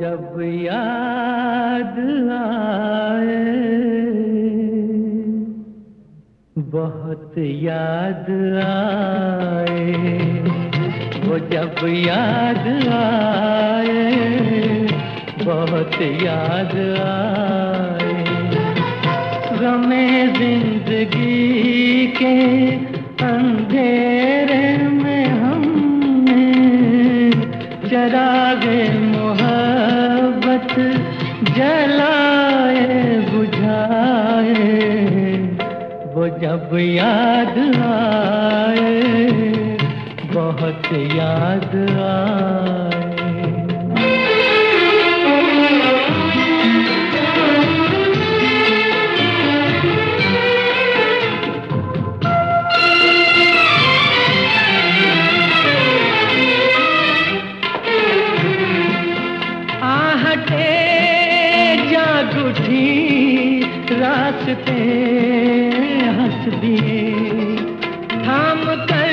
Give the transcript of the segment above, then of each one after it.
जब याद आए। बहुत याद आए। वो जब याद आए, बहुत याद आए। गमे ज़िंदगी के अंधेरे में हमने चरागे मोहब्बत जलाए बुझाए वो जब याद आए बहुत याद आए। उठी, रास्ते हंस दिए। थाम कर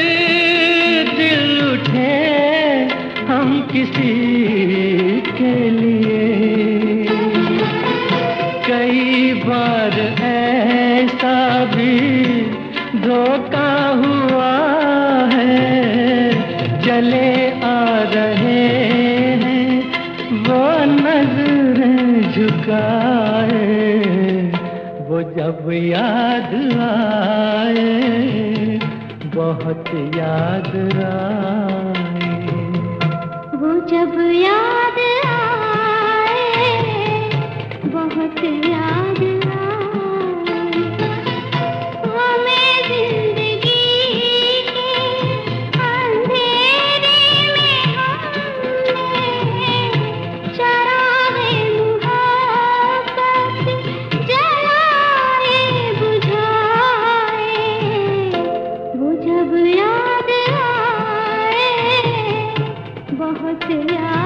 दिल उठे हम किसी के लिए। कई बार ऐसा भी धोखा हुआ जब याद आए बहुत याद आए। वो जब याद याद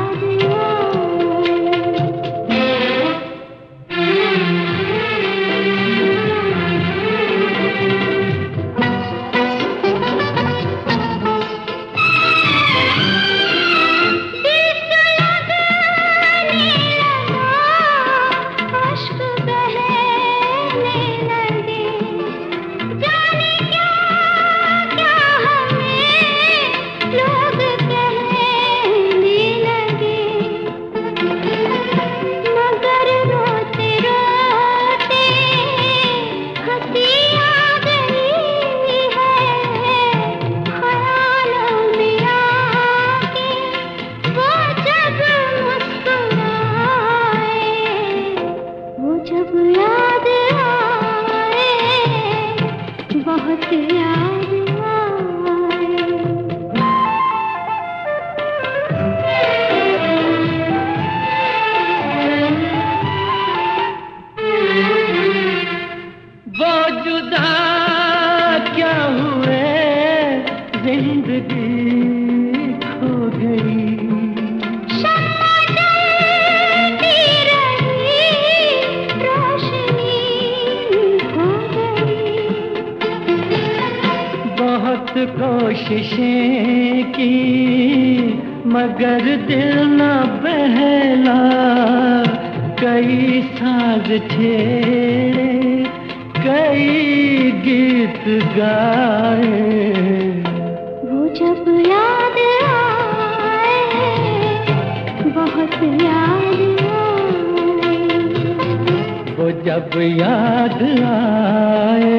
कोशिशें की मगर दिल न बहला। कई साज छेड़े कई गीत गाए। वो जब याद आए बहुत याद आए। वो जब याद आए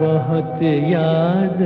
बहुत याद